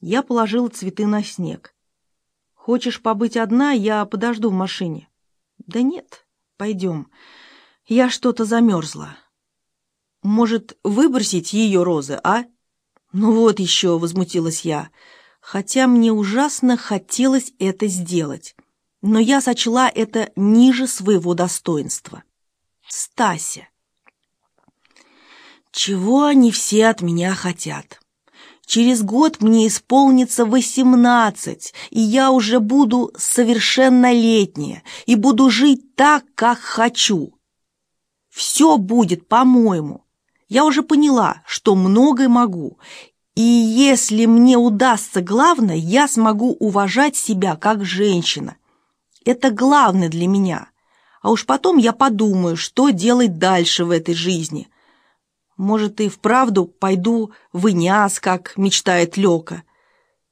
Я положила цветы на снег. «Хочешь побыть одна? Я подожду в машине». «Да нет, пойдем. Я что-то замерзла». «Может, выбросить ее розы, а?» «Ну вот еще», — возмутилась я, хотя мне ужасно хотелось это сделать. Но я сочла это ниже своего достоинства. Стася. Чего они все от меня хотят? Через год мне исполнится восемнадцать, и я уже буду совершеннолетняя и буду жить так, как хочу. Все будет по-моему. Я уже поняла, что многое могу, и если мне удастся главное, я смогу уважать себя как женщина. Это главное для меня. А уж потом я подумаю, что делать дальше в этой жизни – может, и вправду пойду в Иняс, как мечтает Лёка.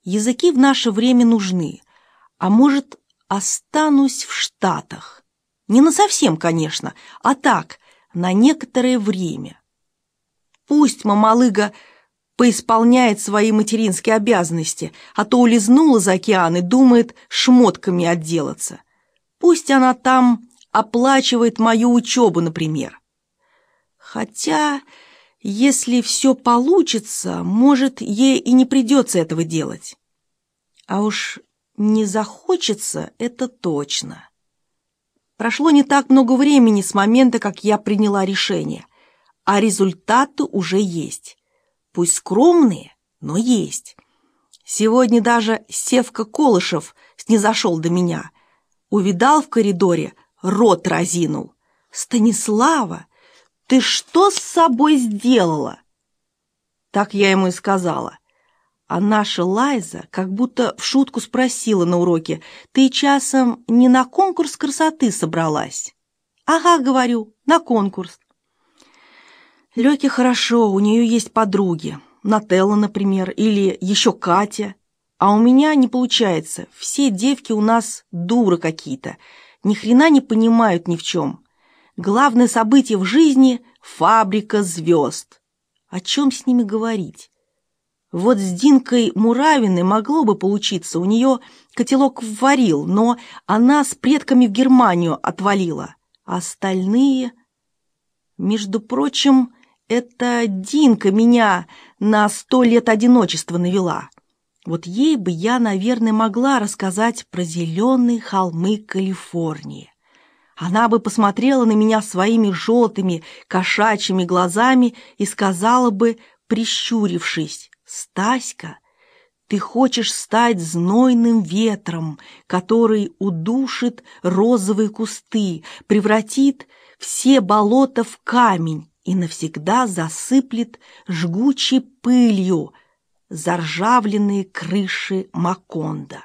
Языки в наше время нужны. А может, останусь в Штатах. Не на совсем, конечно, а так, на некоторое время. Пусть мамалыга поисполняет свои материнские обязанности, а то улизнула за океан и думает шмотками отделаться. Пусть она там оплачивает мою учебу, например. Хотя если все получится, может, ей и не придется этого делать. А уж не захочется, это точно. Прошло не так много времени с момента, как я приняла решение, а результаты уже есть. Пусть скромные, но есть. Сегодня даже Севка Колышев снизошел до меня. Увидал в коридоре, рот разинул. «Станислава, ты что с собой сделала?» Так я ему и сказала. А наша Лайза как будто в шутку спросила на уроке, «Ты часом не на конкурс красоты собралась?» «Ага, — говорю, — на конкурс». Лёке хорошо, у нее есть подруги. Нателла, например, или еще Катя. А у меня не получается. Все девки у нас дуры какие-то. Ни хрена не понимают ни в чем. Главное событие в жизни — фабрика звезд. О чем с ними говорить? Вот с Динкой Муравиной могло бы получиться, у нее котелок варил, но она с предками в Германию отвалила. А остальные... Между прочим, это Динка меня на сто лет одиночества навела. Вот ей бы я, наверное, могла рассказать про зеленые холмы Калифорнии. Она бы посмотрела на меня своими желтыми кошачьими глазами и сказала бы, прищурившись, «Стаська, ты хочешь стать знойным ветром, который удушит розовые кусты, превратит все болота в камень и навсегда засыплет жгучей пылью заржавленные крыши Маконда».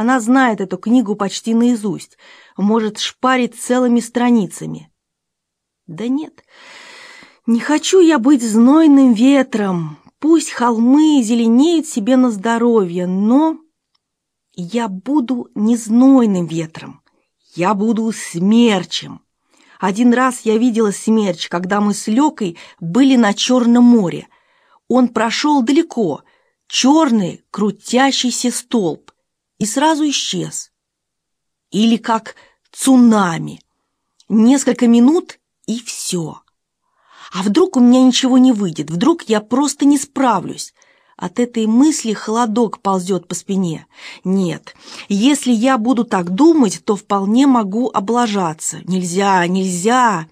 Она знает эту книгу почти наизусть, может шпарить целыми страницами. Да нет, не хочу я быть знойным ветром, пусть холмы зеленеют себе на здоровье, но я буду не знойным ветром, я буду смерчем. Один раз я видела смерч, когда мы с Лёкой были на Черном море. Он прошел далеко, черный крутящийся столб, и сразу исчез. Или как цунами. Несколько минут и все. А вдруг у меня ничего не выйдет, вдруг я просто не справлюсь. От этой мысли холодок ползет по спине. Нет, если я буду так думать, то вполне могу облажаться. Нельзя, нельзя.